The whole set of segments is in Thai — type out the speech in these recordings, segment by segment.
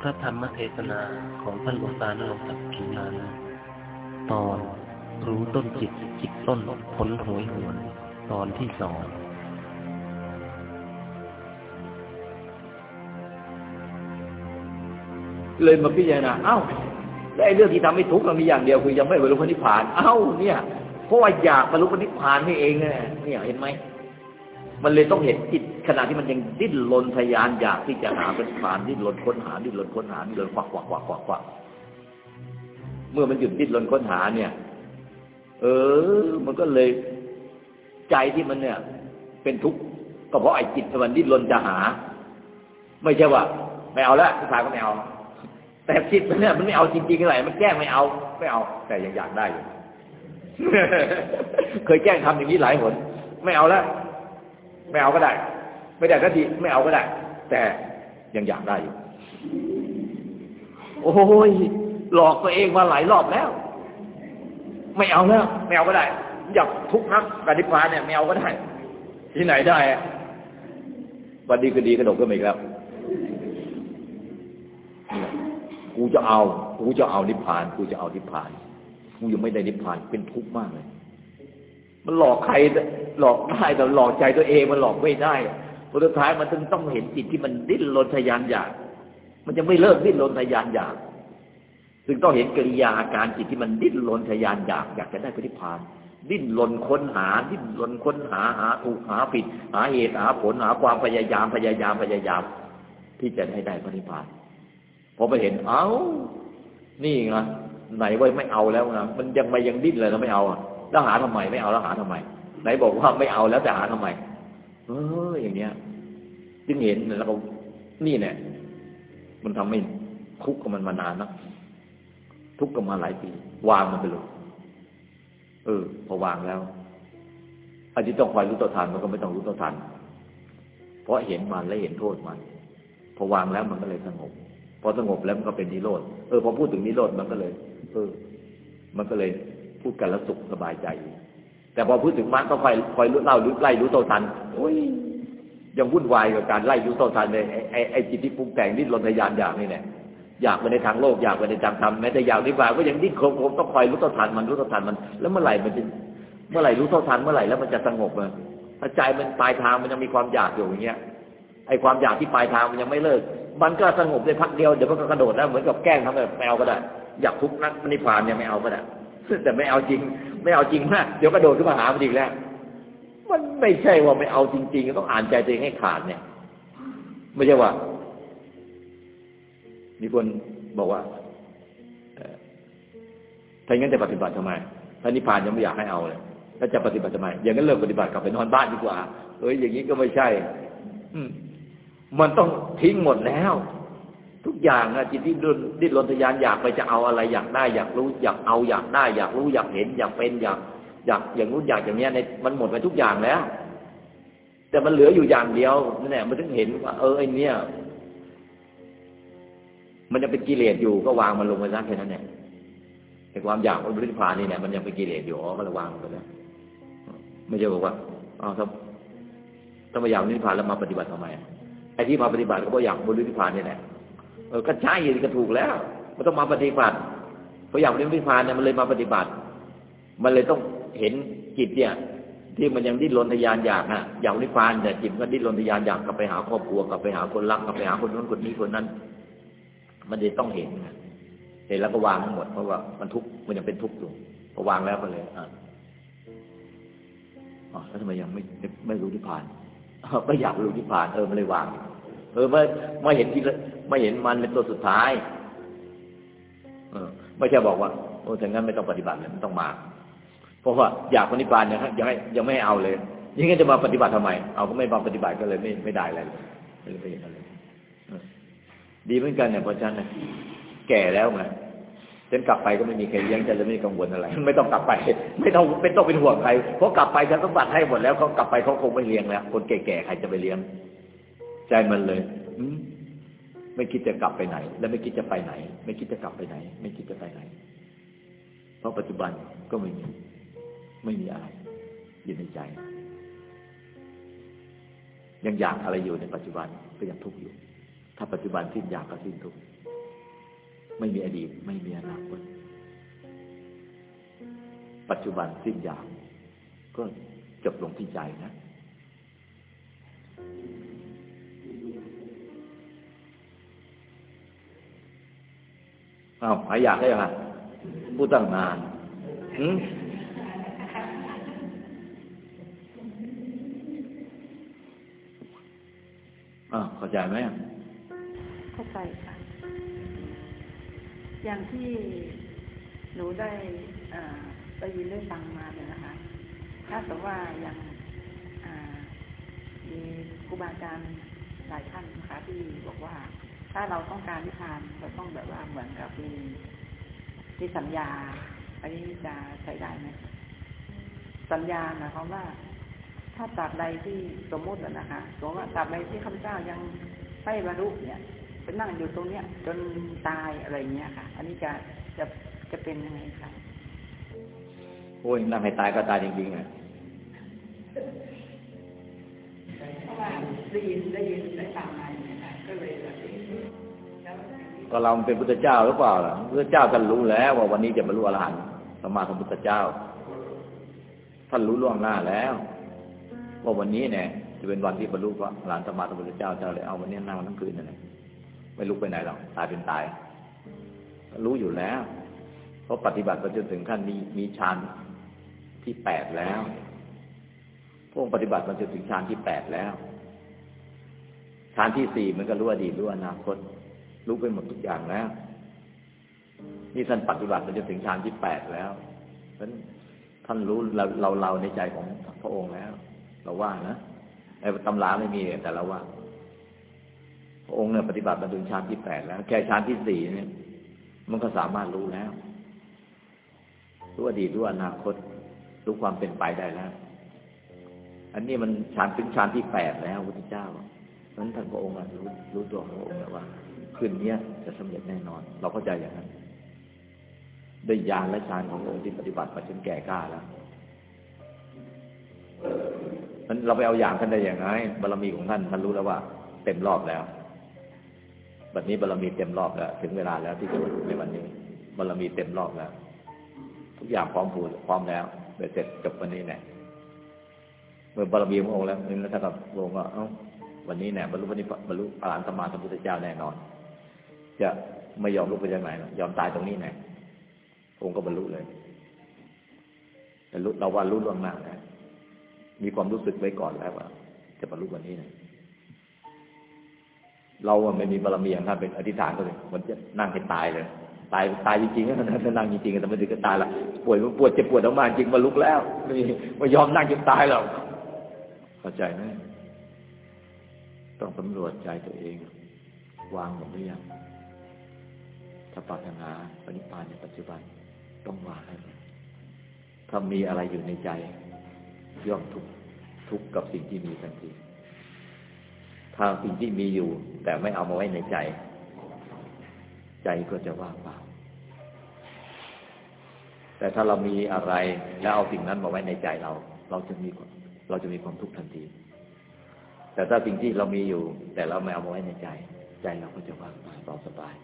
พระธรรมเทศนาของท่านหลวงตาณรงศักดิ์กินานตอนรู้ต้นจิตจิตต้นผลหวยหวน ตอนที่สองเลยมาพิจารณาเอ้าแล้วไอ้เรื่องที่ทำให้ทุกข์มันมีอย่างเดียวคือยังไม่บรรลุพระนิพพาน เอ้า เนี่ยเพราะว่าอยากบรรลุพระนิพพานนี่เองเนี่ยเนี่ยเห็นไหมมันเลยต้องเห็นจิต ขณะที่มันยังดิ้นรนทยานอยากที่จะหาพระนิพพานดิ้นรนค้นหาดิ้นรนค้นหาดิ้นรนควักควักควักควักควักเมื่อมันหยุดดิ้นรนค้นหาเนี่ย เออ มันก็เลยใจที่มันเนี่ย เป็นทุกข์ก็เพราะไอ้จิตมันดิ้นรนจะหา ไม่ใช่ว่าไม่เอาแล้วผู้ชายก็ไม่เอา แต่จิตมันเนี่ยมันไม่เอาจริงๆอะไรมันแกล้งไม่เอาไม่เอา แต่ยังอยากได้อยู่เคยแกล้งทำอย่างนี้หลายหนไม่เอาแล้วไม่เอาก็ได้ ไม่ได้ก็ทีไม่เอาก็ได้ แต่ยังอยากได้อยู่โอ้ยหลอกตัวเองมาหลายรอบแล้ว ไม่เอาแล้วไม่เอาก็ได้ อยากทุกข์นักปฏิพานเนี่ยไม่เอาก็ได้ ที่ไหนได้วันดีก็ดีกระดกก็ไม่แล้วกูจะเอา กูจะเอานิพพาน กูจะเอานิพพาน กูยังไม่ได้นิพพาน เป็นทุกข์มากเลย มันหลอกใคร หลอกได้แต่หลอกใจตัวเอง มันหลอกไม่ได้ ผลสุดท้ายมันต้องต้องเห็นจิตที่มันดิ้นรนทยานอยาก มันจะไม่เลิกดิ้นรนทยานอยากจึงต้องเห็นกิริยาอาการจิตที่มันดิ้นรนทยานอยากอยากจะได้ปฏิพานดิ้นรนค้นหา ดิ้นรนค้นหาหาถูกหาผิด หาเหตุหาผลหาความพยายามพยายามพยายาม ที่จะให้ได้ปฏิพานพอไปเห็นเอ้า นี่ไงไหนว่าไม่เอาแล้วนะมันยังไม่ยังดิ้นเลยแล้วไม่เอาอะแล้วหาทำไมไม่เอาแล้วหาทำไม ไหนบอกว่าไม่เอาแล้วแต่หาทำไม เออ อย่างเนี้ย จึงเห็นแล้วก็นี่เนี่ยมันทำให้ทุกข์กับมันมานานนะทุกข์กับมาหลายปี วางมันไปเลยเออ พอวางแล้วอันที่ต้องคอยรู้ต่อทานมันก็ไม่ต้องรู้ต่อทานเพราะเห็นมันและเห็นโทษมัน พอวางแล้วมันก็เลยสงบ พอสงบแล้วมันก็เป็นนิโรธ เออ พอพูดถึงนิโรธมันก็เลย เออ มันก็เลยพูดกันแล้วสุขสบายใจ แต่พอพูดถึงมรรคก็คอยคอยรู้เล่ารู้ไล่รู้โตทันโอ้ยยังวุ่นวายกับการไล่รู้โตทันเลยไอ้ไอ้จิตที่ปรุงแต่งดิ้นรนทยานอยากนี่แหละอยากไปในทางโลกอยากไปในทางธรรมแม้แต่อยากดีกว่าก็ยังดิ้นโคมต้องคอยรู้โตทันมันรู้โตทันมัน แล้วเมื่อไหร่มันจะเมื่อไหร่รู้โตทันเมื่อไหร่แล้วมันจะสงบเลยถ้าใจมันปลายทางมันยังมีความอยากอยู่อย่างเงี้ยไอ้ความอยากที่ปลายทางมันยังไม่เลิก มันก็สงบได้พักเดียวเดี๋ยวมันก็กระโดดแล้วเหมือนกับแกล้งทำแบบแมวก็ได้ อยากทุกนักนิพพานเนี่ยไม่เอาก็ได้ แต่ไม่เอาจริง ไม่เอาจริงมากเดี๋ยวกระโดดขึ้นมาหามันอีกแล้ว มันไม่ใช่ว่าไม่เอาจริงๆต้องอ่านใจตัวเองให้ขาดเนี่ย ไม่ใช่ว่า มีคนบอกว่าถ้าอย่างนั้นจะปฏิบัติทำไมถ้านิพพานยังไม่อยากให้เอาเลยแล้วจะปฏิบัติทำไมอย่างนั้นเลิกปฏิบัติกลับไปนอนบ้านดีกว่า เอ้ยอย่างนี้ก็ไม่ใช่ อืมันต้องทิ้งหมดแล้ว ทุกอย่างอะจิตที่ดิ้นดิ้นรนทยานอยากไปจะเอาอะไรอยากได้ อยากรู้อยากเอาอยากได้ อยากรู้อยากเห็น อยากเป็นอยากอยากอย่างนู้นอยากอย่างเนี้ยในมันหมดไปทุกอย่างแล้ว แต่มันเหลืออยู่อย่างเดียวนั่นแหละมันถึงเห็นว่า เออไอเนี้ยมันยังเป็นกิเลสอยู่ก็วางมันลงไปซะแค่นั้นแหละแต่ความอยากมันบริพานนี่เนี่ยมันยังเป็นกิเลสอยู่อ๋อก็ระวางไปแล้วไม่ใช่บอกว่าอ๋อถ้าถ้าไม่อยากนิพพานแล้วมาปฏิบัติทำไมไอ้ที่มาปฏิบัติก็เพราะอยากบรรลุนิพพานนี่แหละ เออก็ใช่ก็ถูกแล้วมันต้องมาปฏิบัติเพราะอยากรรลุนิพพานเนี่ยมันเลยมาปฏิบัติ มันเลยต้องเห็นจิตเนี่ย ที่มันยังดิ้นรนทยานอยากนะอยากนิพพานแต่จิตก็ดิ้นรนทยานอยากกลับไปหาครอบครัวกลับไปหาคนรักกลับไปหาคนนู้นคนนี้คนนั้น มันเลยต้องเห็นเห็นแล้วก็วางทั้งหมดเพราะว่ามันทุกข์มันยังเป็นทุกข์อยู่พอวางแล้วก็เลยอ่าอ๋อแล้วทำไมยังไม่ไม่รู้นิพพานไม่อยากรู้นิพพานเออมันเลยวาง เออไม่ไม่เห็นที่ ไม่เห็นมันเป็นตัวสุดท้ายเออไม่ใช่บอกว่าโอ้ถึงงั้นไม่ต้องปฏิบัติเลยไม่ต้องมา เพราะว่าอยากปฏิบัติยังยังไม่ยังไม่เอาเลยยังไงจะมาปฏิบัติทำไม เอาก็ไม่มาปฏิบัติก็เลยไม่ไม่ได้อะไรเลยไม่ได้เห็นอะไรดีเหมือนกันเนี่ยเพราะฉะนั้นแก่แล้วไงฉันกลับไปก็ไม่มีใครเลี้ยงฉันจะไม่กังวลอะไร ไม่ต้องกลับไป ไม่ต้องไม่ต้องเป็นห่วงใครเพราะกลับไปฉันต้องบัตรให้หมดแล้วเขากลับไปเขาคงไม่เลี้ยงแล้วคนแก่ๆใครจะไปเลี้ยงใจมันเลย อื ไม่คิดจะกลับไปไหน และไม่คิดจะไปไหน ไม่คิดจะกลับไปไหน ไม่คิดจะไปไหน เพราะปัจจุบันก็ไม่มี ไม่มีอะไรอยู่ในใจ ยังอยากอะไรอยู่ในปัจจุบันก็ยังทุกข์อยู่ ถ้าปัจจุบันสิ้นอยากก็สิ้นทุกข์ไม่มีอดีต ไม่มีอนาคตปัจจุบันสิ้นอยางก็จบลงที่ใจนะ อ้าวหายอยากได้ยังไงพูดตั้งนานหืมอ้าวเข้าใจไหมเข้าใจค่ะ อย่างที่หนูได้อ่าได้ยินได้ฟังมาเนี่ยนะคะ ถ้าสมมติว่าอย่างอ่ามีครูบาอาจารย์หลายท่านนะคะที่บอกว่า ถ้าเราต้องการนิพพานเราต้องแบบว่าเหมือนกับมีมีสัญญา อันนี้จะใช้ได้ไหมสัญญาหมายความว่า ถ้าตราบใดที่สมมติอะนะคะสมมติว่าตราบใดที่ข้าพเจ้ายังไม่บรรลุเนี่ยไปนั่งอยู่ตรงเนี้ย จนตายอะไรเงี้ยค่ะ อันนี้จะจะจะเป็นยังไงคะโอ้ยนั่งให้ตายก็ตายจริงๆอะเพราะว่าได้ยินได้ยินได้ฟังมาอย่างนี้ค่ะก็เลยแบบแล้ว ก็เราเป็นพุทธเจ้าหรือเปล่าล่ะพุทธเจ้าท่านรู้แล้ว ว่าวันนี้จะบรรลุอรหันต์สมมาสัมพุทธเจ้า ท่านรู้ล่วงหน้าแล้ว ว่าวันนี้เนี่ยจะเป็นวันที่บรรลุพระอรหันต์สมมาสัมพุทธเจ้าเจ้าเลยเอาวันนี้นั่งทั้งคืนนั่นแหละไม่ลุกไปไหนหรอกตายเป็นตาย รู้อยู่แล้วเพราะปฏิบัติจนถึงขั้นมีมีฌานที่แปดแล้วพวกปฏิบัติมาจนถึงฌานที่แปดแล้วฌานที่สี่มันก็รู้อดีตรู้อนาคต รู้ไปหมดทุกอย่างแล้ว นี่ท่านปฏิบัติมาจนถึงฌานที่แปดแล้วเพราะฉะนั้นท่านรู้เราเราเราในใจของพระองค์แล้ว เราว่านะในตำราไม่มีแต่เราว่า พระองค์เนี่ยปฏิบัติมาถึงฌานที่แปดแล้ว แค่ฌานที่สี่เนี่ย มันก็สามารถรู้แล้วรู้อดีตรู้อนาคตรู้ความเป็นไปได้แล้ว อันนี้มันฌานถึงฌานที่แปดแล้วพระพุทธเจ้าเพราะฉะนั้นท่านพระองค์รู้รู้ตัวของพระองค์แล้วว่า คืนนี้จะสำเร็จแน่นอน เราเข้าใจอย่างนั้นด้วยญาณและฌานขององค์ที่ปฏิบัติมาจนแก่กล้าแล้วมันเราไปเอาอย่างท่านได้อย่างไรบารมีของท่านท่านรู้แล้วว่า เต็มรอบแล้วบัดนี้บารมีเต็มรอบแล้วถึงเวลาแล้วที่จะบรรลุในวันนี้บารมีเต็มรอบแล้ว ทุกอย่างพร้อมพูดพร้อมแล้วเสร็จจบวันนี้แน่เมื่อบารมีขององค์แล้วนี่แล้วถ้านกับองค์ก็เอ้าวันนี้แน่บรรลุวันนี้บรรลุอรหันตสมมาสัมพุทธเจ้าแน่นอน จะไม่ยอมลุกไปจากไหนยอมตายตรงนี้แน่พระองค์ก็บรรลุเลยแต่รู้เราว่ารู้ล่วงหน้าแล้วมีความรู้สึกไว้ก่อนแล้วว่า จะบรรลุวันนี้นะเราไม่มีบารมีอย่างท่านเป็นอธิษฐานก็เลยมันจะนั่งให้ตายเลย ตายตายจริงๆนะถ้านั่งจริงๆแต่ไม่ถึงก็ตายละป่วยมันปวดเจ็บปวดออกมาจริงมาลุกแล้วไม่ไม่ยอมนั่งจนตายหรอกเข้าใจไหมต้องสำรวจใจตัวเอง วางหมดหรือยัง ถ้าปรารถนาปณิพานในปัจจุบันต้องวางให้หมดถ้ามีอะไรอยู่ในใจ ย่อมทุกข์ทุกข์กับสิ่งที่มีทันทีถ้าสิ่งที่มีอยู่ แต่ไม่เอามาไว้ในใจ ใจก็จะว่างเปล่า แต่ถ้าเรามีอะไรแล้วเอาสิ่งนั้นมาไว้ในใจเรา เราจะมีเราจะมีความทุกข์ทันที แต่ถ้าสิ่งที่เรามีอยู่ แต่เราไม่เอามาไว้ในใจ ใจเราก็จะว่างเปล่าสบาย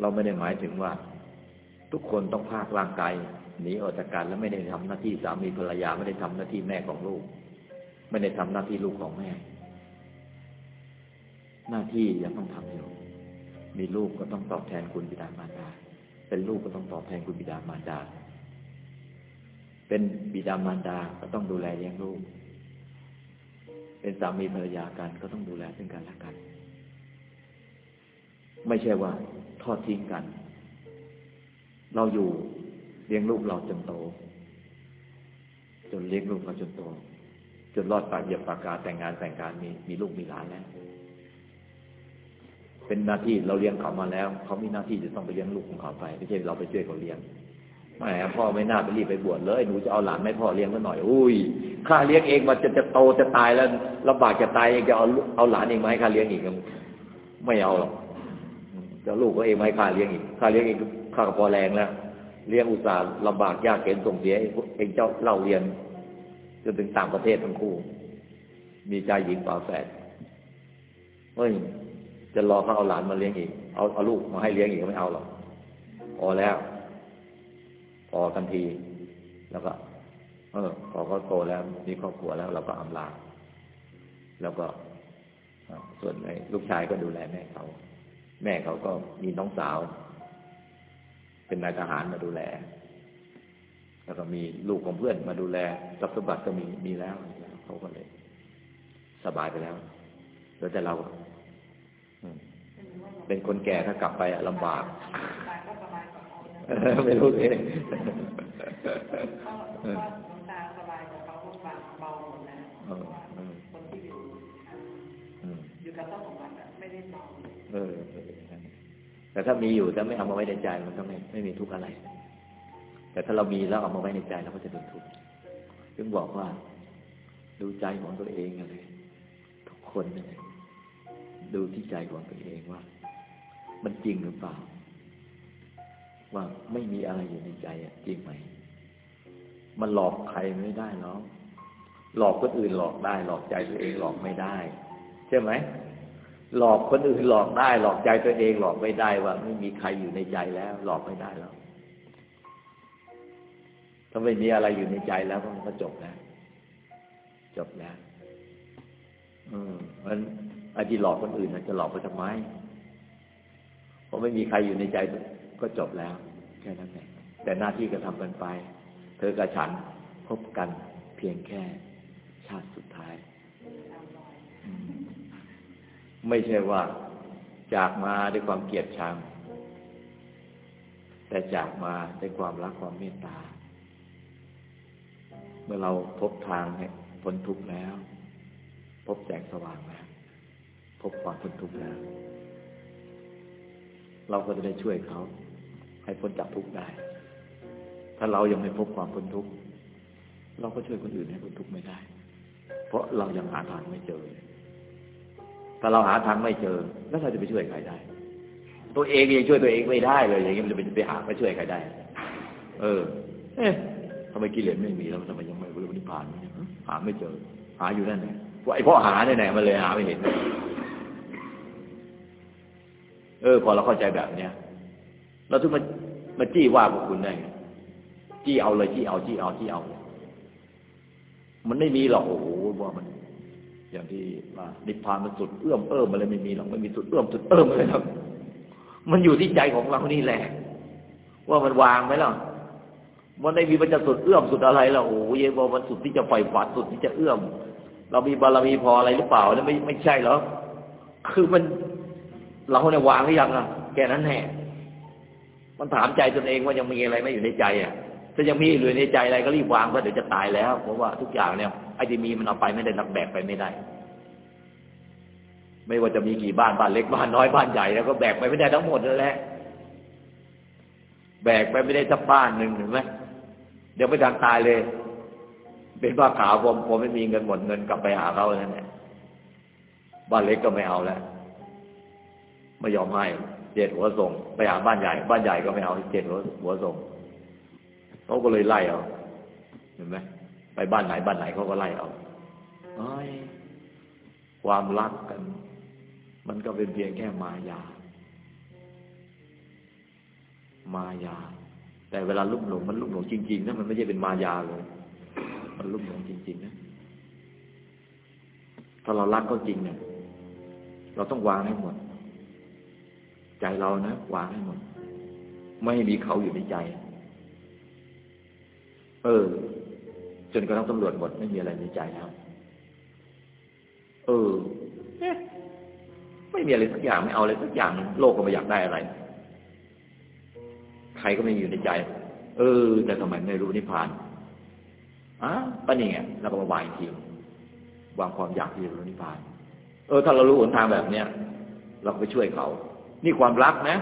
เราไม่ได้หมายถึงว่า ทุกคนต้องพากร่างกายหนีออกจากกันแล้วไม่ได้ทำหน้าที่สามีภรรยาไม่ได้ทำหน้าที่แม่ของลูก ไม่ได้ทำหน้าที่ลูกของแม่ หน้าที่ยังต้องทำอยู่ มีลูกก็ต้องตอบแทนคุณบิดามารดา เป็นลูกก็ต้องตอบแทนคุณบิดามารดา เป็นบิดามารดาก็ต้องดูแลเลี้ยงลูก เป็นสามีภรรยากันก็ต้องดูแลซึ่งกันและกัน ไม่ใช่ว่าทอดทิ้งกัน เราอยู่เลี้ยงลูกเราจนโต จนเลี้ยงลูกเราจนโต จนรอดปากเหยียบปากกาแต่งงานแต่งการมีมีลูกมีหลานแล้วเป็นหน้าที่เราเลี้ยงเขามาแล้ว เขามีหน้าที่จะต้องไปเลี้ยงลูกของเขาไปไม่ใช่เราไปช่วยเขาเลี้ยงไม่พ่อไม่น่าไปรีบไปบวชเลยหนูจะเอาหลานไม่พ่อเลี้ยงก็หน่อยอุ้ยข้าเลี้ยงเองมันจะจะโตจะตายแล้วลำบากจะตายเองจะเอาเอาหลานเองไหมข้าเลี้ยงอีกไม่เอาหรอก จะลูกก็เองไหมข้าเลี้ยงอีกข้าเลี้ยงเองข้าก็พอแรงแล้วเลี้ยงอุตส่าห์ลำบากยากเข็นส่งเสียเองเจ้าเล่าเรียนจนถึงต่างประเทศทั้งคู่ มีใจหญิงฝาแฝดเฮ้ยจะรอเขาเอาหลานมาเลี้ยงอีก เอาเอาลูกมาให้เลี้ยงอีกก็ไม่เอาหรอกพอแล้ว พอทันที แล้วก็ เออ พอเขาโตแล้ว มีครอบครัวแล้ว เราก็อำลาแล้วก็ส่วนในลูกชายก็ดูแลแม่เขา แม่เขาก็มีน้องสาว เป็นนายทหารมาดูแล แล้วก็มีลูกของเพื่อนมาดูแลทรัพย์สมบัติก็มีมีแล้วเขาก็เลย สบายไปแล้วแล้วแต่เราเป็นคนแก่ถ้ากลับไปลำบากไม่รู้เองตาสบายกับเขาเบาหมดแล้วคนที่อยู่อยู่กับต้นสมบัติไม่ได้เบาเออ แต่ถ้ามีอยู่แต่ไม่เอามาไว้ในใจมันก็ไม่ไม่มีทุกข์อะไร แต่ถ้าเรามีแล้วเอามาไว้ในใจเราก็จะเป็นทุกข์ถึงบอกว่าดูใจของตัวเองอะไรทุกคนเลยดูที่ใจของตัวเองว่า มันจริงหรือเปล่า ว่าไม่มีอะไรอยู่ในใจอะจริงไหมมันหลอกใครไม่ได้หรอกหลอกคนอื่นหลอกได้ หลอกใจตัวเองหลอกไม่ได้ ใช่ไหม หลอกคนอื่นหลอกได้ หลอกใจตัวเองหลอกไม่ได้ว่าไม่มีใครอยู่ในใจแล้ว หลอกไม่ได้แล้วถ้าไม่มีอะไรอยู่ในใจแล้วมันก็จบแล้วจบแล้วอืมมันไอ้ที่หลอกคนอื่นจะหลอกไปทำไมเพราะไม่มีใครอยู่ในใจก็จบแล้วแค่นั้นเองแต่หน้าที่ก็ทำกันไป เธอกับฉันพบกันเพียงแค่ชาติสุดท้าย ไม่ใช่ว่าจากมาด้วยความเกลียดชัง แต่จากมาด้วยความรักความเมตตา เมื่อเราพบทางเนี่ยพ้นทุกข์แล้ว พบแสงสว่างแล้ว พบความพ้นทุกข์แล้ว เราก็จะได้ช่วยเขา ให้พ้นจากทุกข์ได้ ถ้าเรายังไม่พบความพ้นทุกข์เราก็ช่วยคนอื่นให้พ้นทุกข์ไม่ได้ เพราะเรายังหาทางไม่เจอ ถ้าเราหาทางไม่เจอ แล้วเราจะไปช่วยใครได้ ตัวเองยังช่วยตัวเองไม่ได้เลย อย่างนี้มันจะไปหาไปช่วยใครได้ เออ เอ๊ะทำไมกิเลสไม่มีแล้วทำไมยังไม่รู้นิพพานหาไม่เจอ หาอยู่นั่นแหละไอ้พ่อหาเนี่ยไหนมันเลยหาไม่เห็น เออ พอเราเข้าใจแบบเนี้ยเราถึงมามาจี้ว่าพวกคุณได้จี้เอาเลยจี้เอาจี้เอาจี้เอา มันไม่มีหรอกโอ้โหว่ามัน อย่างที่ว่านิพพานมันสุดเอื้อมเอื้อมอะไรไม่มีหรอกไม่มีสุดเอื้อมสุดเอื้อมอะไรหรอกมันอยู่ที่ใจของเรานี่แหละ ว่ามันวางไหมล่ะมันไม่มีมันจะสุดเอื้อมสุดอะไรล่ะโอ้ยว่ามันสุดที่จะไฟฝันสุดที่จะเอื้อม เรามีบารมีพออะไรหรือเปล่าแล้วไม่ไม่ใช่หรอคือมันเราเนี่ยวางหรือยังอะแค่นั้นแน่มันถามใจตนเองว่ายังมีอะไรไม่อยู่ในใจอะ ถ้ายังมีอยู่ในใจอะไรก็รีบวางเพราะเดี๋ยวจะตายแล้ว เพราะว่าทุกอย่างเนี่ยไอ้ที่มีมันเอาไปไม่ได้นักแบกไปไม่ได้ ไม่ว่าจะมีกี่บ้านบ้านเล็กบ้านน้อยบ้านใหญ่แล้วก็แบกไปไม่ได้ทั้งหมดนั่นแหละแบกไปไม่ได้สักบ้านหนึ่งเห็นไหมเดี๋ยวไม่ทันตายเลย เป็นบ้าขาวผมผมไม่มีเงินหมดเงินกลับไปหาเขาแล้วเนี่ยบ้านเล็กก็ไม่เอาแล้วไม่ยอมให้เจ็ดหัวส่ง ไปหาบ้านใหญ่ บ้านใหญ่ก็ไม่เอาเจ็ดหัวหัวส่ง เขาก็เลยไล่เอาเห็นไหมไปบ้านไหนบ้านไหนเขาก็ไล่เอาไอ้ความรักกัน มันก็เป็นเพียงแค่มายา มายา แต่เวลาลุ่มหลงมันลุ่มหลงจริงๆนะมันไม่ใช่เป็นมายาเลยมันลุ่มหลงจริง ๆ นะถ้าเรารักก็จริงเนี่ยเราต้องวางให้หมด ใจเรานะวางให้หมด ไม่ให้มีเขาอยู่ในใจ เออ จนกระทั่งตำรวจหมดไม่มีอะไรในใจแล้ว เออไม่มีอะไรสักอย่างไม่เอาอะไรสักอย่างโลกก็ไม่อยากได้อะไร ใครก็ไม่อยู่ในใจ เออ แต่ทำไมไม่รู้นิพพานอะปะนี่ไงเราก็มาวางทีวางความอยากที่จะรู้นิพพาน เออ ถ้าเรารู้หนทางแบบเนี้ยเราก็ไปช่วยเขา นี่ความรักนะ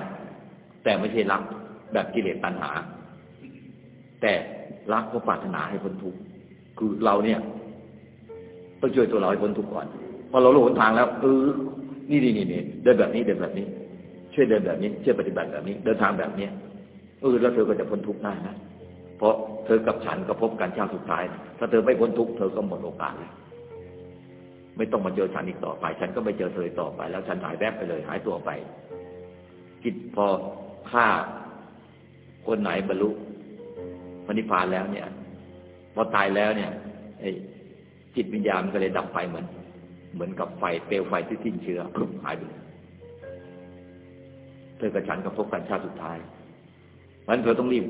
แต่ไม่ใช่รักแบบกิเลสตัณหา แต่ รักเพราะปรารถนาให้พ้นทุกข์คือเราเนี่ยต้องช่วยตัวเราให้พ้นทุกข์ก่อนพอเรารู้หนทางแล้วเออนี่นี่นี่เดินแบบนี้เดินแบบนี้ ช่วยเดินแบบนี้ช่วยปฏิบัติแบบนี้ เดินทางแบบเนี้ยเออแล้วเธอก็จะพ้นทุกข์ได้นะเพราะเธอกับฉันก็พบกันชาติสุดท้าย ถ้าเธอไม่พ้นทุกข์เธอก็หมดโอกาสแล้วไม่ต้องมาเจอฉันอีกต่อไป ฉันก็ไม่เจอเธอต่อไป แล้วฉันหายแวบไปเลย หายตัวไปจิตพอฆ่าคนไหนบรรลุ มนิพพานแล้วเนี่ยพอตายแล้วเนี่ยจิตวิญญาณมันก็เลยดับไปเหมือน เหมือนกับไฟเปลวไฟที่สิ้นเชื้อหายไปเธอกับฉันกับพบกันชาติสุดท้ายมันเธอต้องรีบ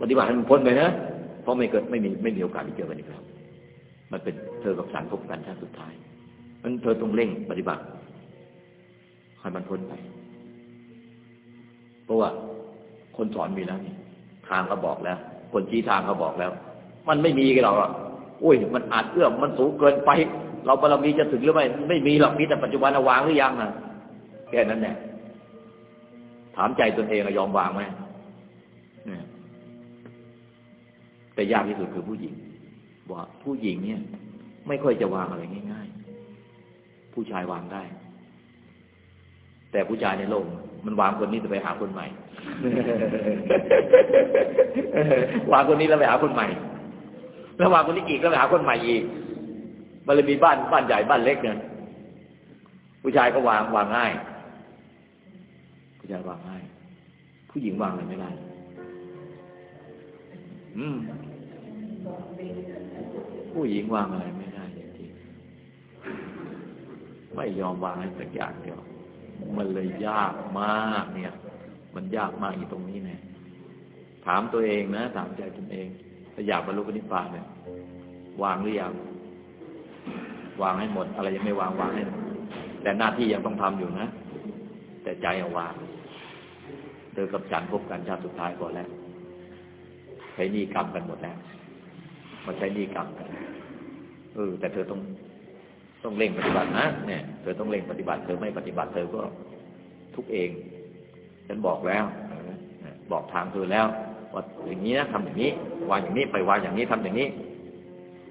ปฏิบัติให้มันพ้นไปนะเพราะไม่เกิดไม่มีไม่มีโอกาสที่เจอกันอีกแล้วมันเป็นเธอกับฉันพบกันชาติสุดท้ายมันเธอต้องเร่งปฏิบัติให้มันพ้นไปเพราะว่าคนสอนมีแล้วนี่ทางเขาบอกแล้ว คนชี้ทางเขาบอกแล้ว มันไม่มีกันหรอกอุ้ย มันอาจเอื้อมมันสูงเกินไป เราบารมีจะถึงหรือไม่ ไม่มีหรอกมีแต่ปัจจุบันวางหรือยังนะแค่นั้นแหละถามใจตนเองยอมวางไหมแต่ยากที่สุดคือผู้หญิงว่าผู้หญิงเนี่ย ไม่ค่อยจะวางอะไรง่าย ๆ ผู้ชายวางได้ แต่ผู้ชายในโลก มันวางคนนี้จะไปหาคนใหม่ วางคนนี้แล้วไปหาคนใหม่ แล้ววางคนนี้อีกแล้วไปหาคนใหม่อีก มันเลยมีบ้านบ้านใหญ่บ้านเล็กเนี่ยผู้ชายก็วางวางง่าย ผู้ชายวางง่าย ผู้หญิงวางอะไรไม่ได้ อืม ผู้หญิงวางอะไรไม่ได้จริงๆไม่ยอมวางอะไรสักอย่างเดียว มันเลยยากมากเนี่ย มันยากมากอยู่ตรงนี้เนี่ยถามตัวเองนะ ถามใจตนเองถ้าอยากบรรลุนิพพานเนี่ยวางหรือยังวางให้หมด อะไรยังไม่วางวางให้หมดแต่หน้าที่ยังต้องทำอยู่นะ แต่ใจเอาวางเธอกับฉันพบกันชาติสุดท้ายก่อนแล้วใช้นี่กรรมกันหมดแล้วมาใช้นี่กรรมกันเออแต่เธอต้อง ต้องเร่งปฏิบัตินะเนี่ยเธอต้องเร่งปฏิบัติเธอไม่ปฏิบัติเธอก็ทุกเอง ฉันบอกแล้วบอกทางเธอแล้วว่าอย่างนี้นะทำอย่างนี้วางอย่างนี้ไปวางอย่างนี้ทำอย่างนี้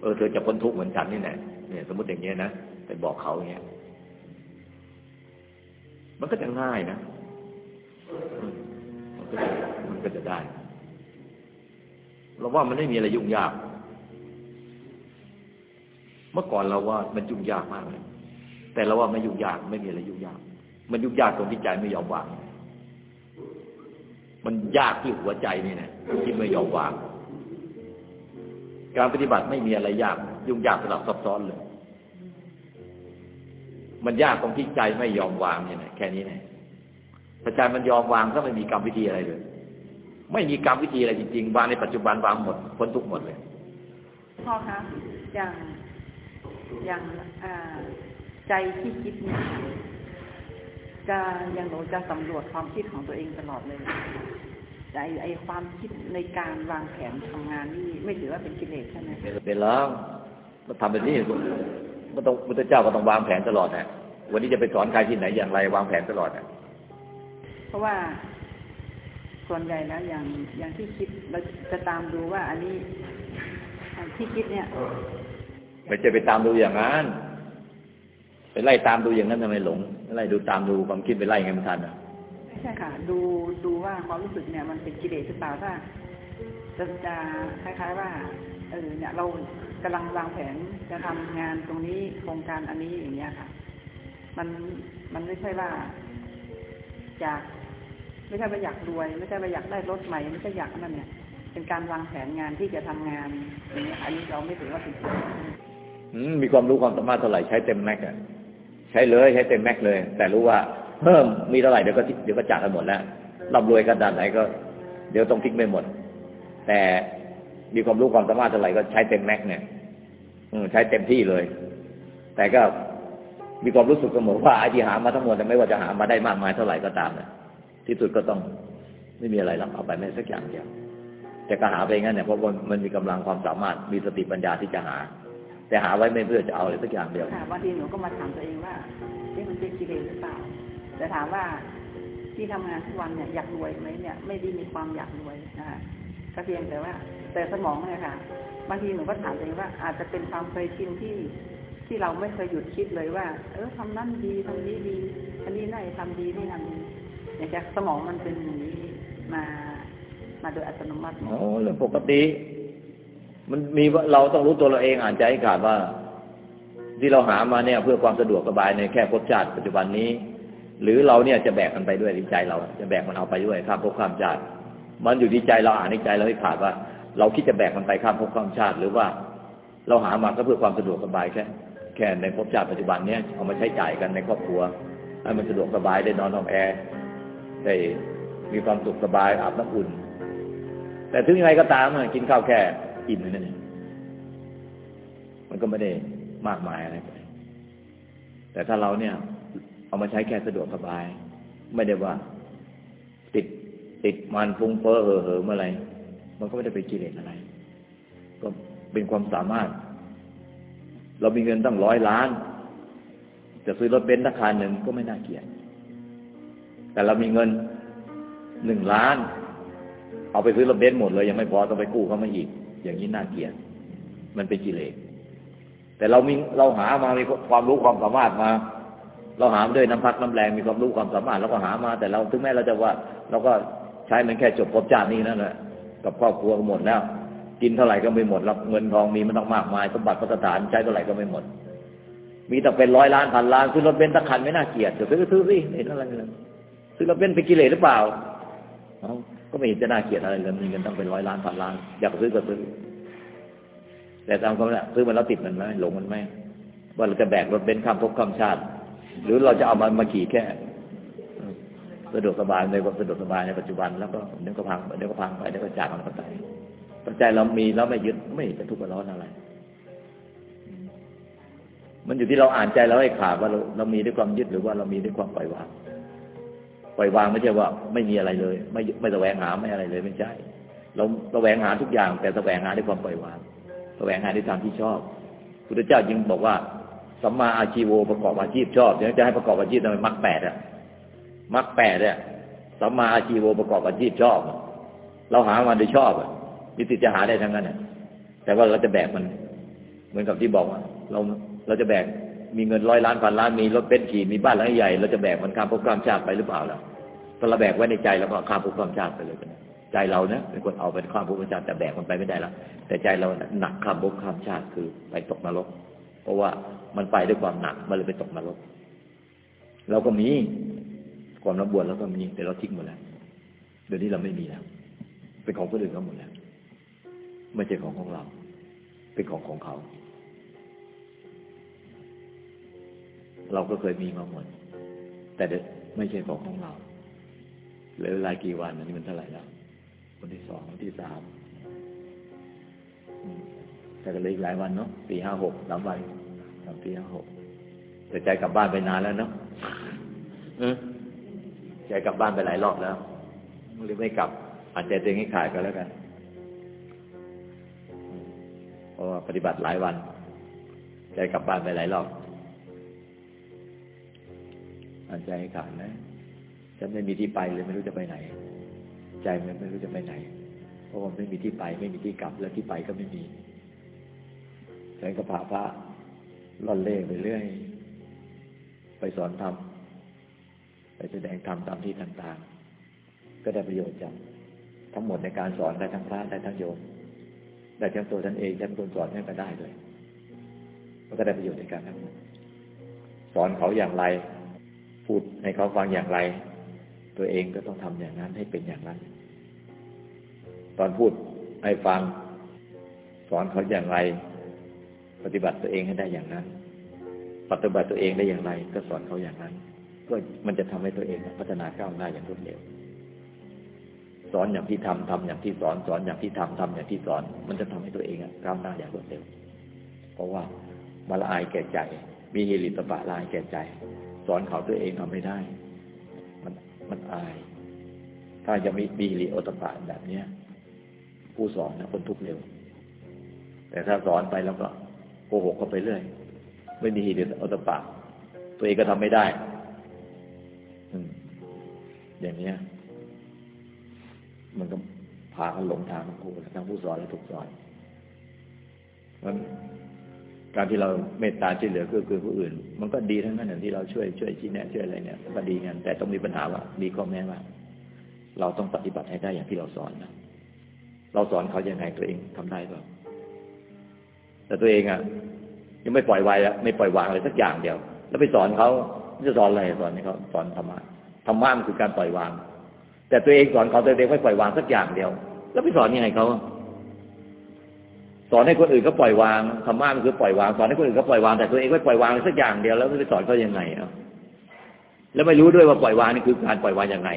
เออเธอจะพ้นทุกข์เหมือนฉันนี่แหละเนี่ย สมมติอย่างนี้นะไปบอกเขาอย่างเงี้ยมันก็จะง่ายนะมันก็จะมันก็จะได้เราว่ามันไม่มีอะไรยุ่งยาก เมื่อก่อนเราว่ามันยุ่งยากมากเลยแต่เราว่าไม่ยุ่งยากไม่มีอะไรยุ่งยาก มันยุ่งยากตรงที่ใจไม่ยอมวาง มันยากที่หัวใจนี่นะที่ไม่ยอมวาง การปฏิบัติไม่มีอะไรยาก ยุ่งยากสลับซับซ้อนเลย มันยากตรงที่ใจไม่ยอมวางเนี่ยนะแค่นี้นะถ้าใจมันยอมวางก็ไม่มีกรรมวิธีอะไรเลย ไม่มีกรรมวิธีอะไรจริงๆวางในปัจจุบันวางหมดพ้นทุกหมดเลยพ่อคะอย่าง อย่างใจที่คิดเนี่ยจะยังหนูจะสำรวจความคิดของตัวเองตลอดเลยใจไอความคิดในการวางแผนทำงานนี่ไม่ถือว่าเป็นกิเลสใช่ไหมเป็นแล้วมาทำแบบนี้มันต้องพุทธเจ้าก็ต้องวางแผนตลอดนะวันนี้จะไปสอนใครที่ไหนอย่างไรวางแผนตลอดนะเพราะว่าส่วนใหญ่แล้วอย่างอย่างที่คิดเราจะตามดูว่า อันนี้ที่คิดเนี่ย ไม่จะไปตามดูอย่างนั้น ไปไล่ตามดูอย่างนั้นทำไมหลง ไล่ดูตามดูความคิดไปไล่ไงมันทันอะไม่ใช่ค่ะ ดูดูว่าความรู้สึกเนี่ย มันเป็นกิเลสหรือเปล่าถ้าจะจะคล้ายๆว่าเออเนี่ย เรากำลังวางแผนจะทำงานตรงนี้โครงการอันนี้อย่างเงี้ยค่ะ มันมันไม่ใช่ว่าอยากไม่ใช่ว่าอยากรวย ไม่ใช่ว่าอยากได้รถใหม่ไม่ใช่อยากนั่นเนี่ย เป็นการวางแผนงานที่จะทำงานอย่างเงี้ยอันนี้เราไม่ถือว่าผิด มีความรู้ความสามารถเท่าไหร่ใช้เต็มแม็กอะใช้เลยใช้เต็มแม็กเลย แต่รู้ว่าเพิ่มมีเท่าไหร่เดี๋ยวก็เดี๋ยวก็จ่ายกันหมดแล้วร่ำรวยกันด้านไหนก็ เดี๋ยวต้องทิ้งไปหมด แต่มีความรู้ความสามารถเท่าไหร่ก็ใช้เต็มแม็กเนี่ยใช้เต็มที่เลย แต่ก็มีความรู้สึกเสมอว่าไอ้ที่หามาทั้งหมดไม่ว่าจะหามาได้มากมายเท่าไหร่ก็ตามเนี่ยที่สุดก็ต้องไม่มีอะไรหรอกเอาไปแม้สักอย่างเดียวแต่ก็หาไปงั้นเนี่ยเพราะมันมีกำลังความสามารถมีสติปัญญาที่จะหา แต่หาไว้ไม่เพื่อจะเอาอะไรสักอย่างเดียวค่ะบางทีหนูก็มาถามตัวเองว่านี่มันเป็นกิเลสหรือเปล่า แต่ถามว่าที่ทำงานทุกวันเนี่ยอยากรวยไหมเนี่ย ไม่ได้มีความอยากรวยนะคะก็เพียงแต่ว่า แต่สมองเนี่ยค่ะบางทีหนูก็ถามตัวเองว่า อาจจะเป็นความเคยชินที่ที่เราไม่เคยหยุดคิดเลยว่า เออทำนั่นดีทำนี้ดีอันนี้น่าจะทำดีนี่ทำดีอย่างจากสมองมันเป็นอย่างนี้มามาโดยอัตโนมัติโอ้เรื่องปกติ มันมีเราต้องรู้ตัวเราเองอ่านใจให้ขาดว่า ที่เราหามาเนี่ย เพื่อความสะดวกสบายในแค่ภพชาติปัจจุบันนี้ หรือเราเนี่ยจะแบกมันไปด้วยใจเราจะแบกมันเอาไปด้วยข้ามภพข้ามชาติ มันอยู่ที่ใจเราอ่านในใจเราให้ขาดว่า เราคิดจะแบกมันไปข้ามภพข้ามชาติ หรือว่า เราหามาก็เพื่อความสะดวกสบายแค่แค่ในภพชาติปัจจุบันเนี้ยเอามาใช้จ่ายกันในครอบครัวให้มันสะดวกสบายได้นอนห้องแอร์ได้มีความสุขสบายอาบน้ำอุ่น แต่ถึงยังไงก็ตามกินข้าวแค่ อิ่มนั่นเองมันก็ไม่ได้มากมายอะไรไปแต่ถ้าเราเนี่ย เอามาใช้แค่สะดวกสบาย ไม่ได้ว่า ติดติดมันฟุ้งเฟ้อเห่อเห่อมื่อไร มันก็ไม่ได้ไปกิเลสอะไร ก็เป็นความสามารถ เรามีเงินตั้งร้อยล้าน จะซื้อรถเบนซ์ราคาหนึ่งก็ไม่น่าเกลียด แต่เรามีเงินหนึ่งล้าน เอาไปซื้อรถเบนซ์หมดเลย ยังไม่พอต้องไปกู้เขามาอีก อย่างนี้น่าเกลียดมันเป็นกิเลสแต่เรามีเราหามามีความรู้ความสามารถมา เราหาด้วยน้ำพักน้ำแรงมีความรู้ความสามารถเราก็หามา แต่เราถึงแม้เราจะว่า เราก็ใช้มันแค่จบภพชาตินี้นั่นแหละกับครอบครัวหมดแล้ว กินเท่าไหร่ก็ไม่หมดรับเงินทองมีมันต้องมากมายสมบัติพัสถานใช้เท่าไหร่ก็ไม่หมด มีแต่เป็นร้อยล้านพันล้านซื้อรถเบนซ์สักคันไม่น่าเกลียดจะซื้อซื้อสิเห็นอะไรเลยซื้อรถเบนซ์ไปกิเลสหรือเปล่า ก็ไม่เห็นจะน่าเกลียดอะไรเลยมีเงินต้องเป็นร้อยล้านพันล้าน อยากซื้อก็ซื้อ แต่ตามความเนี่ยซื้อมันแล้วติดมันไหมหลงมันไหมว่าเราจะแบกรถเบนซ์ข้ามภพข้ามชาติ หรือเราจะเอามันมาขี่แค่สะดวกสบายในความสะดวกสบายในปัจจุบันแล้วก็เดี๋ยวก็พังเดี๋ยวก็พังไปเดี๋ยวก็จากมันก็ไปปัจจัยเรามีแล้วไม่ยึดไม่จะทุกข์ร้อนอะไร มันอยู่ที่เราอ่านใจเราให้ขาดว่าเราเรามีด้วยความยึดหรือว่าเรามีด้วยความปล่อยวาง ปล่อยวางไม่ใช่ว่าไม่มีอะไรเลย ไม่ไม่แสวงหาไม่อะไรเลยไม่ใช่ เราแสวงหาทุกอย่าง แต่แสวงหาด้วยความปล่อยวางแสวงหาในทางที่ชอบพุทธเจ้าจึงบอกว่าสัมมาอาชีโวประกอบอาชีพชอบยังจะให้ประกอบอาชีพทำไมมรรคแปดอะมรรคแปดเนี่ยสัมมาอาชีโวประกอบอาชีพชอบ เราหามาโดยชอบอะนิสิตจะหาได้ทั้งนั้นแต่ว่าเราจะแบกมัน เหมือนกับที่บอกว่า เราเราจะแบก มีเงินร้อยล้านพันล้านมีรถเบนซ์ขี่มีบ้านหลังใหญ่เราจะแบกมันข้ามภพข้ามชาติไปหรือเปล่าล่ะถ้าเราแบกไว้ในใจแล้วก็ข้ามภพข้ามชาติไปเลยใจเราเนี่ยเป็นคนเอาไปข้ามภพข้ามชาติแต่แบกมันไปไม่ได้ละแต่ใจเราหนักข้ามภพข้ามชาติคือไปตกนรก เพราะว่ามันไปด้วยความหนักมันเลยไปตกนรกเราก็มีความระบวนแล้วก็มีแต่เราทิ้งหมดแล้วเดี๋ยวนี้เราไม่มีแล้วเป็นของคนอื่นเขาหมดแล้วไม่ใช่ของของเรา เป็นของของเขา เราก็เคยมีมาหมด แต่เด็ไม่ใช่ของของเราเหลือเวลากี่วันอันนี้มันเท่าไหร่แล้ววันที่สองวันที่สามแต่ก็เลยอีกหลายวันเนาะสี่ห้าหกสามวันสามสี่ห้าหกแต่ใจกลับบ้านไปนานแล้วเนาะใจกลับบ้านไปหลายรอบแล้วหรือไม่กลับอาจจะตัวเองให้ขายก็แล้วกันเพราะว่าปฏิบัติหลายวัน ใจกลับบ้านไปหลายรอบ อาจใจให้ขาดนะฉันไม่มีที่ไปเลยไม่รู้จะไปไหน ใจมันไม่รู้จะไปไหน เพราะว่าไม่มีที่ไป ไม่มีที่กลับ แล้วที่ไปก็ไม่มีฉันก็พาพระล่อนเล่ไปเรื่อย ไปสอนธรรมไปแสดงธรรมตามที่ต่างๆ ก็ได้ประโยชน์จากทั้งหมดในการสอนได้ทั้งพระได้ทั้งโยมได้ทั้งตัวท่านเองท่านคนสอนให้ก็ได้ด้วยมันก็ได้ประโยชน์ในการทั้งหมดสอนเขาอย่างไร พูดให้เขาฟังอย่างไร ตัวเองก็ต้องทำอย่างนั้นให้เป็นอย่างนั้น ตอนพูดให้ฟัง สอนเขาอย่างไร ปฏิบัติตัวเองให้ได้อย่างนั้น ปฏิบัติตัวเองได้อย่างไร ก็สอนเขาอย่างนั้น ก็มันจะทำให้ตัวเองพัฒนาก้าวหน้าอย่างรวดเร็วสอนอย่างที่ทำทำอย่างที่สอนสอนอย่างที่ทำทำอย่างที่สอน มันจะทำให้ตัวเองก้าวหน้าอย่างรวดเร็ว เพราะว่ามาละอายแก่ใจ มีเฮลิตบะลายแก่ใจ สอนเขาตัวเองทำไม่ได้ มันมันอาย ถ้าจะมีมีฮิริโอตปะแบบเนี้ยผู้สอนนะคนทุกข์เร็ว แต่ถ้าสอนไปแล้วก็โกหกเขาไปเรื่อย ไม่มีฮิริโอตปะตัวเองก็ทำไม่ได้ อืม อย่างเนี้ย มันก็พาเขาหลงทางทั้งคู่ทั้งผู้สอนและถูกสอนเพราะ การที่เราเมตตาช่วยเหลือคือคือผู้อื่น มันก็ดีทั้งนั้นอย่างที่เราช่วยช่วยชี้แนะช่วยอะไรเนี่ยก็ดีกันแต่ต้องมีปัญหาว่ามีข้อแม้ว่า เราต้องปฏิบัติให้ได้อย่างที่เราสอนนะเราสอนเขาอยังไงตัวเองทำได้เปล่าแต่ตัวเองอะ ยังไม่ปล่อยวางไม่ปล่อยวางอะไรสักอย่างเดียว แล้วไปสอนเขาจะสอนอะไรสอนให้เขาสอนธรรมะธรรมะมันคือการปล่อยวาง แต่ตัวเองสอนเขาตัวเองไม่ปล่อยวางสักอย่างเดียว แล้วไปสอนยังไงเขา สอนให้คนอื่นก็ปล่อยวางธรรมะมันคือปล่อยวางสอนให้คนอื่นก็ปล่อยวางแต่ตัวเองไม่ปล่อยวางสักอย่างเดียวแล้วไปสอนเขายังไงอะแล้วไม่รู้ด้วยว่าปล่อยวางนี่คือการปล่อยวางยังไง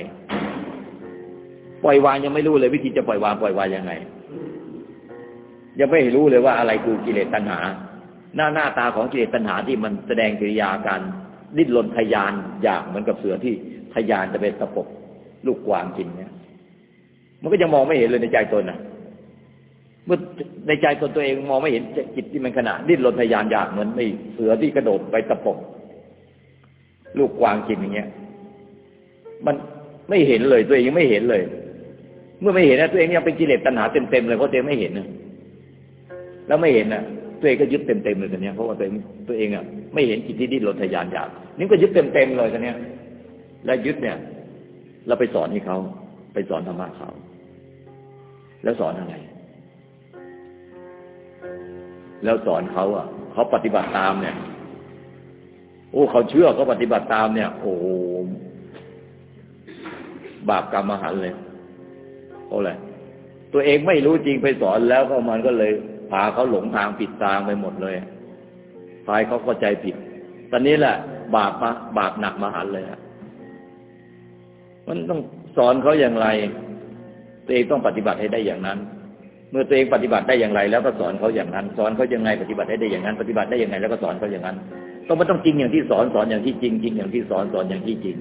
ปล่อยวางยังไม่รู้เลยวิธีจะปล่อยวางปล่อยวางยังไง ยังไม่รู้เลยว่าอะไรคือกิเลสตัณหา หน้าหน้าตาของกิเลสตัณหาที่มันแสดงกิริยาการดิ้นรนทยานอยากเหมือนกับเสือที่ทยานจะเป็นตะปบลูกกวางกินเนี่ย มันก็ยังมองไม่เห็นเลยในใจตนนะ เมื่อในใจตนตัวเองมองไม่เห็นจิตที่มันขณะดิ้นรนทยานอยากเหมือนไอ้เสือที่กระโดดไปตะปบลูกกวางกินอย่างเงี้ย มันไม่เห็นเลยตัวเองยังไม่เห็นเลย เมื่อไม่เห็นนะตัวเองยังเป็นกิเลสตัณหาเต็มๆเลยเพราะตัวเองไม่เห็นนะแล้วไม่เห็นนะตัวเองก็ยึดเต็มๆเลยตอนนี้เพราะว่าตัวเองตัวเองอะไม่เห็นจิตที่ดิ้นรนทยานอยากนี่ก็ยึดเต็มๆเลยตอนนี้แล้วยึดเนี่ย เราไปสอนให้เขาไปสอนธรรมะเขาแล้วสอนอะไร แล้วสอนเขาอะเขาปฏิบัติตามเนี่ย โอ้เขาเชื่อเขาปฏิบัติตามเนี่ย โอ้บาปกรรมมหันเลยเพราะอะไรตัวเองไม่รู้จริงไปสอนแล้วก็มันก็เลยพาเขาหลงทางผิดทางไปหมดเลยพายเขาเข้าใจผิด ตอนนี้แหละ บาปมาบาปหนักมหันเลยฮะมันต้องสอนเขาอย่างไร ตัวเองต้องปฏิบัติให้ได้อย่างนั้น เมื่อตัวเองปฏิบัติได้อย่างไร แล้วก็สอนเขาอย่างนั้น สอนเขายังไงปฏิบัติให้ได้อย่างนั้น ปฏิบัติได้อย่างไรแล้วก็สอนเขาอย่างนั้นต้องมันต้องจริงอย่างที่สอนสอนอย่างที่จริงจริงอย่างที่สอนสอนอย่างที่จริง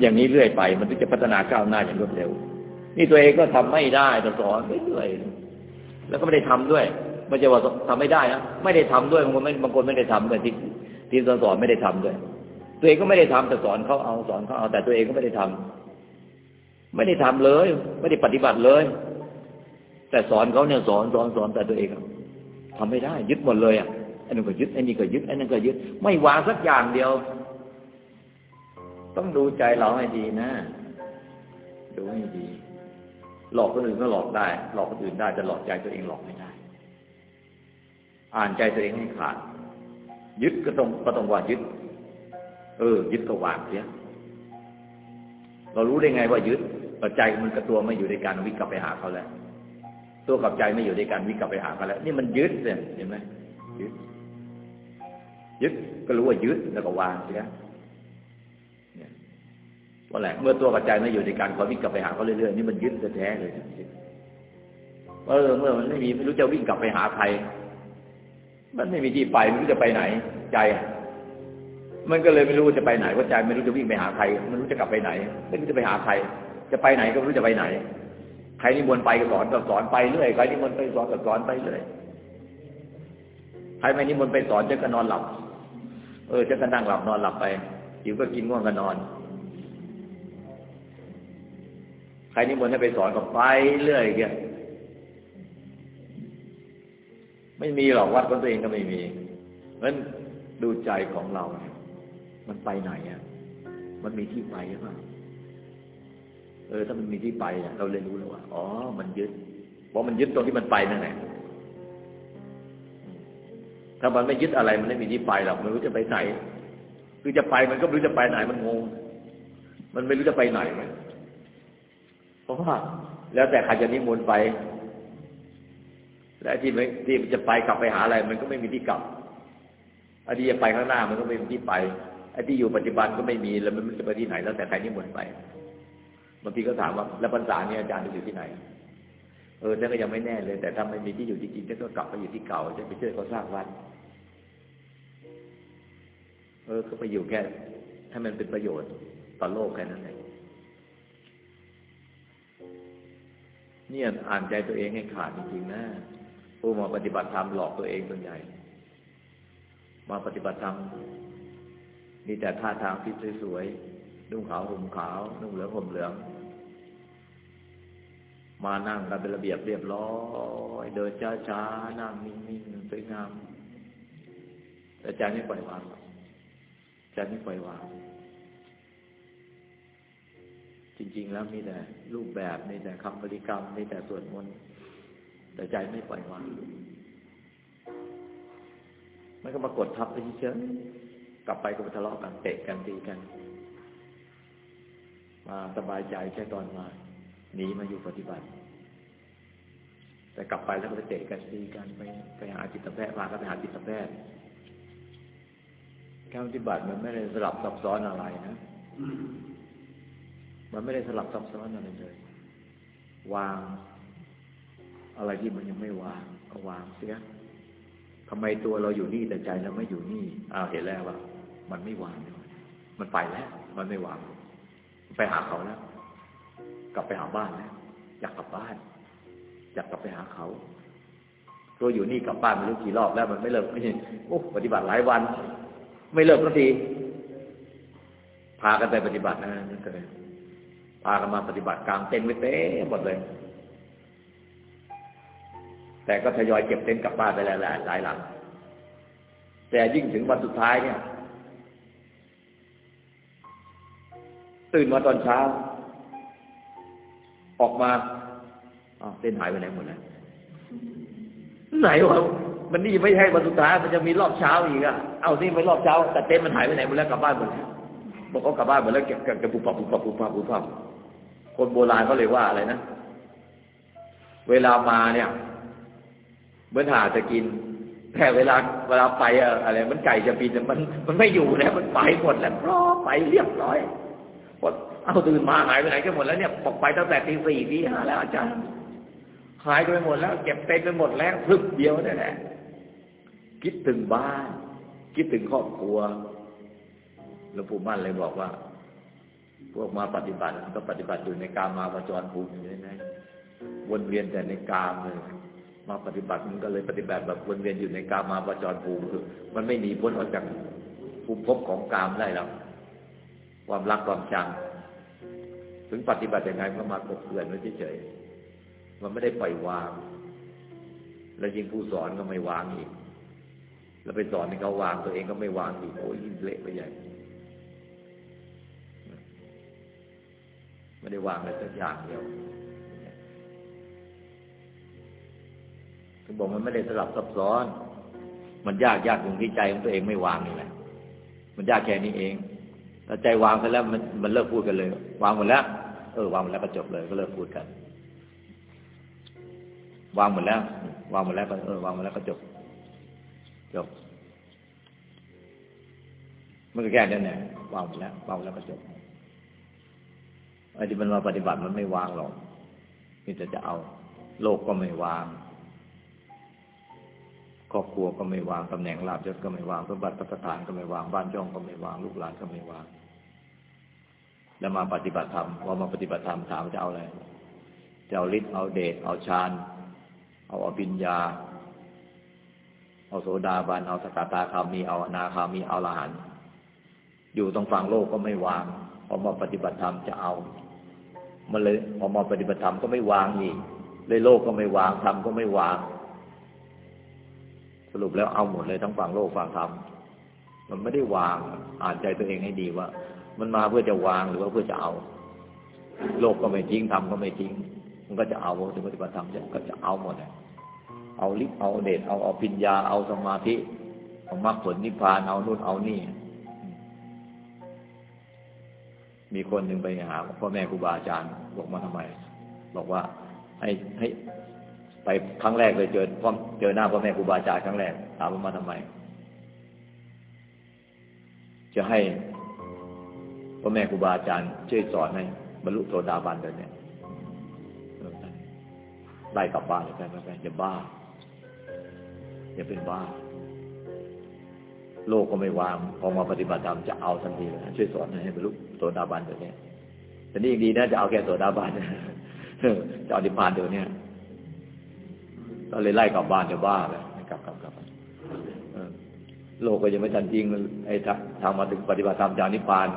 อย่างนี้เรื่อยไป มันถึงจะพัฒนาก้าวหน้าอย่างรวดเร็ว นี่ตัวเองก็ทำไม่ได้แต่สอนเรื่อยแล้วก็ไม่ได้ทำด้วยไม่ใช่ว่าทำไม่ได้นะไม่ได้ทำด้วยบางคนไม่บางคนไม่ได้ทำด้วยที่ที่สอนสอนไม่ได้ทำด้วย ตัวเองก็ไม่ได้ทำแต่สอนเขาเอาสอนเขาเอาแต่ตัวเองก็ไม่ได้ทำไม่ได้ทำเลย ไม่ได้ปฏิบัติเลย แต่สอนเขาเนี่ยสอนสอนสอนแต่ตัวเองทำไม่ได้ ยึดหมดเลยอะอันนั้นก็ยึดอันนี้ก็ยึดอันนั้นก็ยึด ไม่วางสักอย่างเดียว ต้องดูใจเราให้ดีนะ ดูให้ดี หลอกคนอื่นก็หลอกได้ หลอกคนอื่นได้แต่หลอกใจตัวเองหลอกไม่ได้ อ่านใจตัวเองให้ขาด ยึดก็ต้องก็ต้องว่ายึด เออ ยึดก็วางเสียเรารู้ได้ไงว่ายึดปัจจัยมันกับตัวไม่อยู่ในการวิ่งกลับไปหาเขาแล้ว ตัวกับใจไม่อยู่ในการวิ่งกลับไปหาเขาแล้ว นี่มันยึดเนี่ยเห็นไหมยึด ยึดก็รู้ว่ายึดแล้วก็วางเสียเนี่ยว่าแหละเมื่อตัวกับใจไม่อยู่ในการคอยวิ่งกลับไปหาเขาเรื่อยๆนี่มันยึดแท้ๆเลยเออเมื่อมันไม่มีไม่รู้จะวิ่งกลับไปหาใคร มันไม่มีที่ไปไม่รู้จะไปไหน ใจ มันก็เลยไม่รู้จะไปไหนว่าใจไม่รู้จะวิ่งไปหาใครไม่รู้จะกลับไปไหน ไม่รู้จะไปหาใคร จะไปไหนก็ไม่รู้จะไปไหน ใครนิมนต์ไปก็สอนก็สอนไปเรื่อยใครนิมนต์ไปสอนก็สอนไปเรื่อยใครไม่นิมนต์ไปสอนจะก็นอนหลับ เออจะก็นั่งหลับนอนหลับไปหิวก็กินง่วงก็นอน ใครนิมนต์ให้ไปสอนก็ไปเรื่อยแกไม่มีหรอกวัดของตัวเองก็ไม่มีเพราะฉะนั้นดูใจของเราเนี่ยมันไปไหนอะ มันมีที่ไปหรือเปล่า เออถ้ามันมีที่ไปเราเลยรู้แล้วว่าอ๋อ มันยึดเพราะมันยึดตรงที่มันไปนั่นแหละถ้ามันไม่ยึดอะไรมันไม่มีที่ไปหรอกมันรู้จะไปไหน คือจะไปมันก็ไม่รู้จะไปไหนมันงง มันไม่รู้จะไปไหนเพราะว่าแล้วแต่ใครจะนิมนต์ไป และที่ไม่ที่จะไปกลับไปหาอะไร มันก็ไม่มีที่กลับอันที่จะไปข้างหน้ามันก็ไม่มีที่ไปอ้ที่อยู่ปัจจุบันก็ไม่มีแล้วมันจะไปที่ไหน แล้วแต่ใครนิมนต์ไป บางทีก็ถามว่าแล้วพรรษาเนี่ยอาจารย์จะอยู่ที่ไหน เออฉันก็ยังไม่แน่เลย แต่ถ้าไม่มีที่อยู่จริงๆฉันก็กลับไปอยู่ที่เก่าจะไปช่วยเขาสร้างวัดเออก็ไปอยู่แค่ให้มันเป็นประโยชน์ต่อโลกแค่นั้นเองเนี่ยอ่านใจตัวเองให้ขาดจริงๆนะผู้มาปฏิบัติธรรมหลอกตัวเองส่วนใหญ่ มาปฏิบัติธรรมมีแต่ท่าทางที่สวย นุ่งขาวห่มขาว นุ่งเหลืองห่มเหลือง มานั่งกันเป็นระเบียบเรียบร้อยเดินช้าๆนั่งนิ่งๆสวยงามแต่ใจไม่ปล่อยวางใจไม่ปล่อยวาง จริง ๆ แล้วมีแต่รูปแบบมีแต่คำบริกรรมมีแต่สวดมนต์แต่ใจไม่ปล่อยวางมันก็มากดทับไปเฉยกลับไปก็ไปทะเลาะกันเตะกันตีกัน มาสบายใจแค่ตอนมาหนีมาอยู่ปฏิบัติ แต่กลับไปแล้วก็ไปเตะกันตีกันไปไปหาจิตแพทย์พาก็ไปหาจิตแพทย์การปฏิบัติมันไม่ได้สลับซับซ้อนอะไรนะ มันไม่ได้สลับซับซ้อนอะไรเลย วาง อะไรที่มันยังไม่วางก็วางเสียทำไมตัวเราอยู่นี่แต่ใจเราไม่อยู่นี่อ้าวเห็นแล้วว่ามันไม่วาง มันไปแล้ว มันไม่วาง ไปหาเขาแล้ว กลับไปหาบ้านแล้วอยากกลับบ้าน อยากกลับไปหาเขาตัวอยู่นี่กลับบ้านไม่รู้กี่รอบแล้ว มันไม่เลิกไม่โอ้ปฏิบัติหลายวัน ไม่เลิกสักทีพากันไปปฏิบัตินะนั่นก็เลยพากันมาปฏิบัติกลางเต็นท์ไว้เต้หมดเลย แต่ก็ทยอยเก็บเต็นท์กลับบ้านไปหลายหลายหลังแต่ยิ่งถึงวันสุดท้ายเนี่ย ตื่นมาตอนเช้า ออกมาอ้าวเต้นหายไปไหนหมดแล้วไหนวะมันนี่ไม่ใช่วันสุดท้ายมันจะมีรอบเช้าอีกอะเอานี่ไปรอบเช้า แต่เต้นมันหายไปไหนหมดแล้วกลับบ้านหมดแล้วบอกเขากลับบ้านหมดแล้วเก็บเก็บปุบปับปุบปับปุบปับปุบปับคนโบราณเขาเลยว่าอะไรนะเวลามาเนี่ยเหมือนหาจะกินแต่เวลาเวลาไปอะไร มันไก่จะบินมันมันไม่อยู่แล้วมันไปหมดแล้วเพรอไปเรียบร้อย เอาตื่นมาหายไปไหนกันหมดแล้วเนี่ยบอกไปตั้งแต่ตีสี่ตีห้าแล้วอาจารย์หายไปหมดแล้วเก็บเต็มไปหมดแล้วพึบเดียวนั่นแหละคิดถึงบ้าน คิดถึงครอบครัวหลวงปู่มั่นเลยบอกว่า พวกมาปฏิบัติก็ปฏิบัติอยู่ในกามาวจรภูมิอยู่ในวนเวียนแต่ในกามเลยมาปฏิบัติมันก็เลยปฏิบัติแบบวนเวียนอยู่ในกามาวจรภูมิคือมันไม่หนีพ้นออกจากภูมิภพของกามได้หรอก ความรักความชัง ถึงปฏิบัติยังไงก็มากบเกลื่อนไว้เฉยๆมันไม่ได้ปล่อยวาง แล้วยิ่งผู้สอนก็ไม่วางอีก แล้วไปสอนให้เขาวางตัวเองก็ไม่วางอีกโอ้ยยิ่งเละไปใหญ่ไม่ได้วางเลยสักอย่างเดียวถึงบอกมันไม่ได้สลับซับซ้อน มันยากยากตรงที่ใจของตัวเองไม่วางนี่แหละ มันยากแค่นี้เอง ถ้าใจวางไปแล้วมันมันเลิกพูดกันเลย วางหมดแล้ว เออ วางหมดแล้วก็จบเลย ก็เลิกพูดกัน วางหมดแล้ว วางหมดแล้วก็เออวางหมดแล้วก็จบ จบมันก็แค่นั้นแหละวางหมดแล้ววางหมดแล้วก็จบไอ้ที่มันมาปฏิบัติมันไม่วางหรอกนี่จะจะเอา โลกก็ไม่วาง ครอบครัวก็ไม่วางตำแหน่งลาบยศก็ไม่วางสมบัติประธานก็ไม่วางบ้านช่องก็ไม่วางลูกหลานก็ไม่วาง แล้วมาปฏิบัติธรรมพอมาปฏิบัติธรรมถามจะเอาอะไรจะเอาฤทธิ์เอาเดชเอาฌานเอาอภิญญา เอาโสดาบันเอาสกตาคามีเอาอนาคามีเอาละหันอยู่ตรงฝั่งโลกก็ไม่วางพอมาปฏิบัติธรรมจะเอามันเลยพอมาปฏิบัติธรรมก็ไม่วางอีกเลยโลกก็ไม่วางธรรมก็ไม่วาง สรุปแล้วเอาหมดเลยทั้งฝั่งโลกฝั่งธรรมมันไม่ได้วางอ่านใจตัวเองให้ดีว่า มันมาเพื่อจะวางหรือว่าเพื่อจะเอา โลกก็ไม่ทิ้งธรรมก็ไม่ทิ้ง มันก็จะเอาถึงปฏิบัติธรรมก็จะเอาหมดเลยเอาลิบเอาเดชเอาเอาปิญญาเอาสมาธิเอามรรคผลนิพพานเอานู่นเอานี่ มีคนหนึ่งไปหาพ่อแม่ครูบาอาจารย์บอกมาทำไม บอกว่าให้ให้ ไปครั้งแรกเลยเจอพ่อเจอหน้าพ่อแม่ครูบาอาจารย์ครั้งแรกถามว่ามาทำไม จะให้พ่อแม่ครูบาอาจารย์ช่วยสอนให้บรรลุโสดาบันเดี๋ยวนี้ไล่กลับบ้านเลยไปไปไปอย่าบ้าอย่าเป็นบ้า โลกก็ไม่วางพอมาปฏิบัติธรรมจะเอาทันทีเลยช่วยสอนให้บรรลุโสดาบันเดี๋ยวนี้แต่นี่ยังดีนะจะเอาแค่โสดาบันจะเอาดิพานเดี๋ยวนี้ ก็เลยไล่กลับบ้านจะบ้าเลยกลับกลับกลับโลกก็ยังไม่ทันจริงไอ้ทางมาถึงปฏิบัติธรรมจากนิพพาน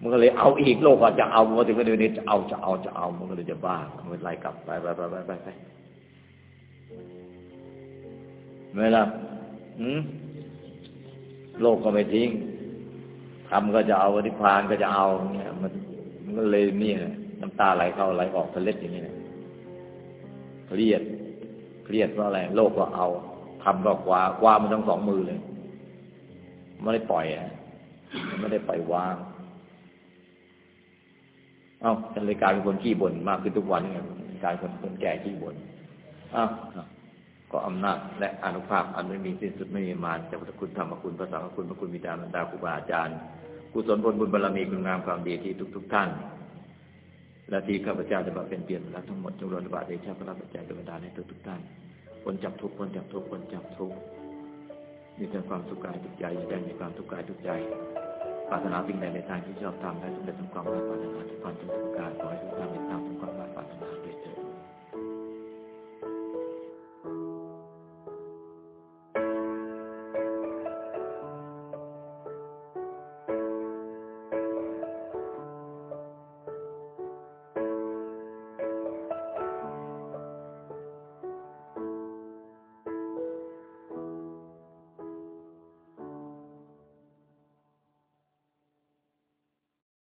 มันก็เลยเอาอีกโลกก็จะเอามาถึงก็เดี๋ยวนี้จะเอาจะเอาจะเอามันก็เลยจะบ้ามันไล่กลับไปไปไปไปไปไปไม่ละอืมโลกก็ไม่ทิ้งทำก็จะเอานิพพานก็จะเอาเนี่ยมันมันก็เลยนี่น้ำตาไหลเข้าไหลออกทะเลอย่างนี้เครียด เครียดเพราะอะไรโลกก็เอาทำก็คว้าคว้ามันทั้งสองมือเลย ไม่ได้ปล่อยอะไม่ได้ปล่อยวาง เอ้าฉันเลยกลายเป็นคนขี้บ่นมากขึ้นทุกวันไงกลายเป็นคนแก่ขี้บ่นอ้าวก็อำนาจและอนุภาพอันไม่มีสิ้นสุดไม่มีมารจากพระคุณธรรมคุณพระสังฆคุณพระคุณบิดามารดาครูบาอาจารย์กุศลผลบุญบารมีคุณงามความดีที่ทุก ๆ ท่าน และที่ข้าพเจ้าจะมาเป็นเปลี่ยนรับทั้งหมดจงรอนบาทเดชะพระปัจจัยเทวดาในตัวทุกท่านคนจับทุกคนจับทุกคนจับทุกมีแต่ความสุขกายทุกใจอย่าไมีความทุกข์กายทุกใจปรารถนาสิ่งใดในทางที่ชอบทำได้สำเร็จสมความปรารถนาทุกความจงสุขการขอให้ทุกท่าน